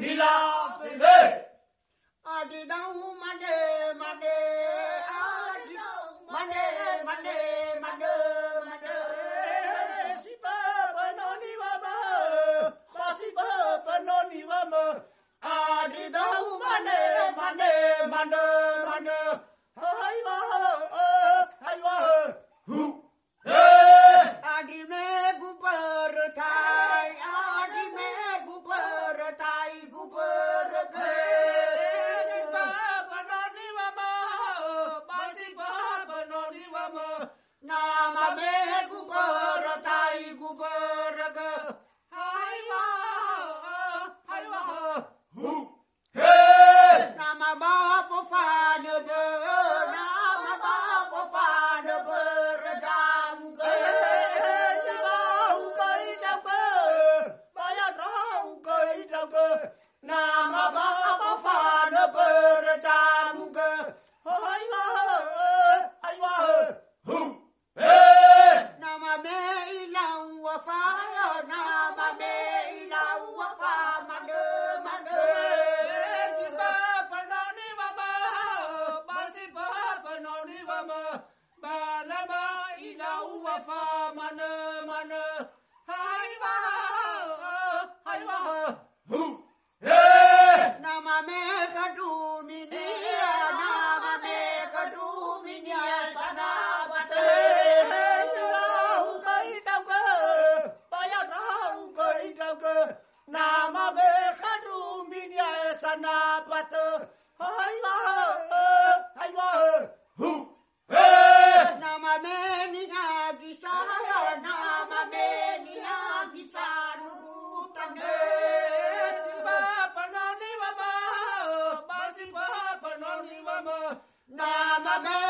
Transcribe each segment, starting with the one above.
nilafile. Adina umane mane mane mane mane mane. Si papa noni wama, si papa noni wama. Adina mane mane mane. ናማ መኸዱ ሚንያሰናበት አይዋ አይዋ ሁ ናማ መኒና ጊሳ ናማ መኒና ጊሳ ኑሩተነ ናማ መኒ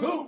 Who?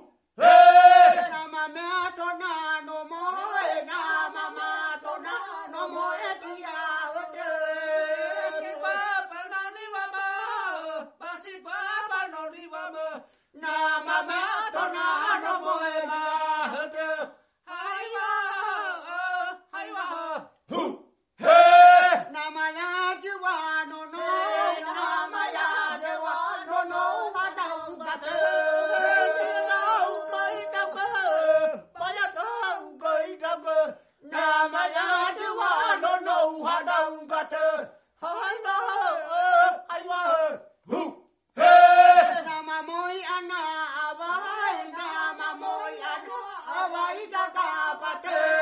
我一个大花瓶。